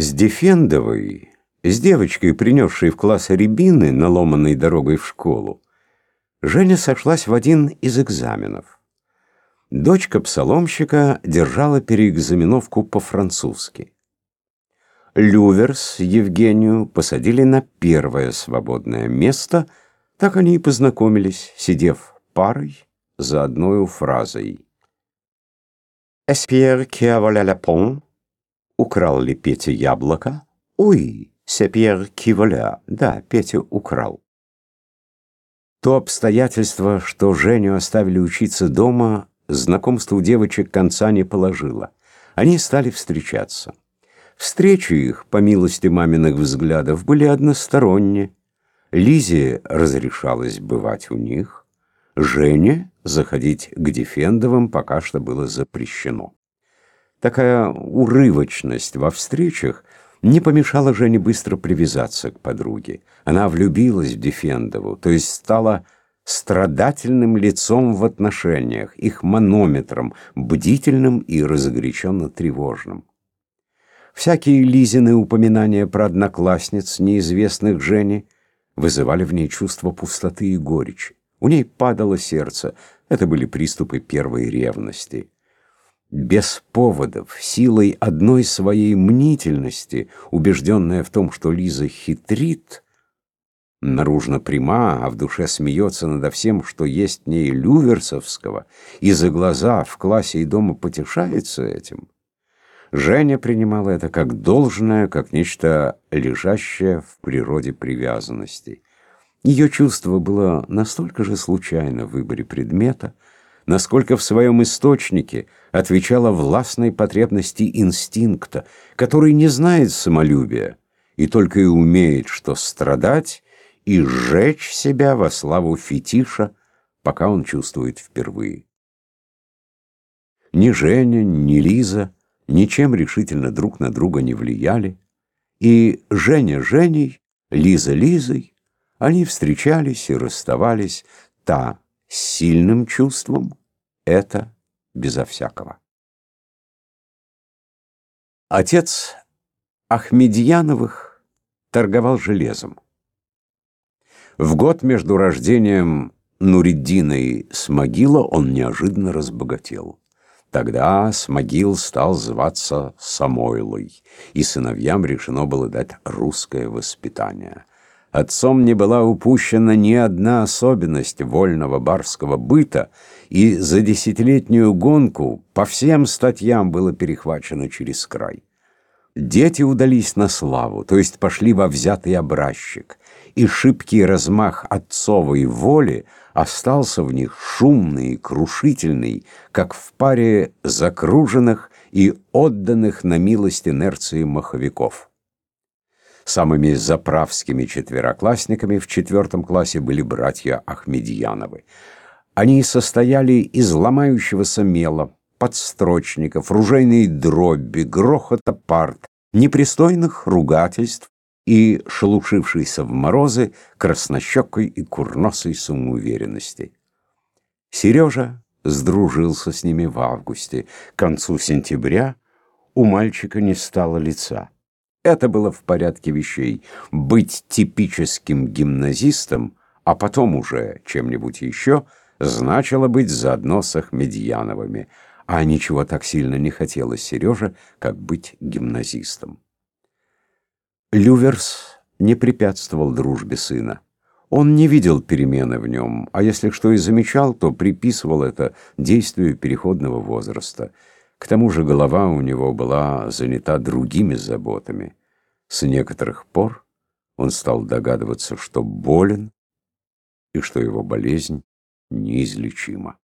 С Дефендовой, с девочкой, принесшей в класс рябины, наломанной дорогой в школу, Женя сошлась в один из экзаменов. Дочка псаломщика держала переэкзаменовку по-французски. Люверс Евгению посадили на первое свободное место, так они и познакомились, сидев парой за одной фразой. «Эспьер qui a volé la pomme?» Украл ли Петя яблоко? Уй, сепьер киволя. Да, Петя украл. То обстоятельство, что Женю оставили учиться дома, знакомство у девочек конца не положило. Они стали встречаться. Встречи их, по милости маминых взглядов, были односторонние. Лизе разрешалось бывать у них. Жене заходить к Дефендовым пока что было запрещено. Такая урывочность во встречах не помешала Жене быстро привязаться к подруге. Она влюбилась в Дефендову, то есть стала страдательным лицом в отношениях, их манометром, бдительным и разогреченно тревожным. Всякие Лизины упоминания про одноклассниц, неизвестных Жене, вызывали в ней чувство пустоты и горечи. У ней падало сердце. Это были приступы первой ревности без поводов, силой одной своей мнительности, убежденная в том, что Лиза хитрит, наружно пряма, а в душе смеется надо всем, что есть в ней люверсовского, и за глаза в классе и дома потешается этим. Женя принимала это как должное, как нечто лежащее в природе привязанности. Ее чувство было настолько же случайно в выборе предмета, насколько в своем источнике отвечала властной потребности инстинкта, который не знает самолюбия и только и умеет что страдать и сжечь себя во славу фетиша, пока он чувствует впервые. Ни Женя, ни Лиза ничем решительно друг на друга не влияли, и Женя Женей, Лиза Лизой, они встречались и расставались, та сильным чувством, это безо всякого. Отец Ахмедьяновых торговал железом. В год между рождением Нуриддина и Смогила он неожиданно разбогател. Тогда Смогил стал зваться Самойлой, и сыновьям решено было дать русское воспитание. Отцом не была упущена ни одна особенность вольного барского быта, и за десятилетнюю гонку по всем статьям было перехвачено через край. Дети удались на славу, то есть пошли во взятый образчик, и шибкий размах отцовой воли остался в них шумный и крушительный, как в паре закруженных и отданных на милость инерции маховиков. Самыми заправскими четвероклассниками в четвертом классе были братья Ахмедьяновы. Они состояли из ломающегося мела, подстрочников, ружейной дроби, грохота парт, непристойных ругательств и шелушившейся в морозы краснощекой и курносой самоуверенности. Сережа сдружился с ними в августе. К концу сентября у мальчика не стало лица. Это было в порядке вещей. Быть типическим гимназистом, а потом уже чем-нибудь еще – значило быть заодно с Ахмедьяновыми, а ничего так сильно не хотелось Сереже, как быть гимназистом. Люверс не препятствовал дружбе сына. Он не видел перемены в нем, а если что и замечал, то приписывал это действию переходного возраста. К тому же голова у него была занята другими заботами. С некоторых пор он стал догадываться, что болен и что его болезнь неизлечимо.